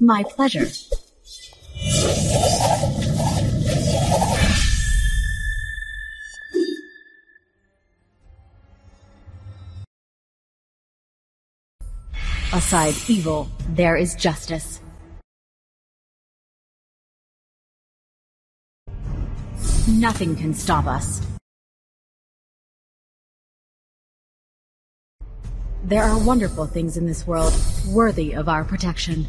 My pleasure. Aside evil, there is justice. Nothing can stop us. There are wonderful things in this world, worthy of our protection.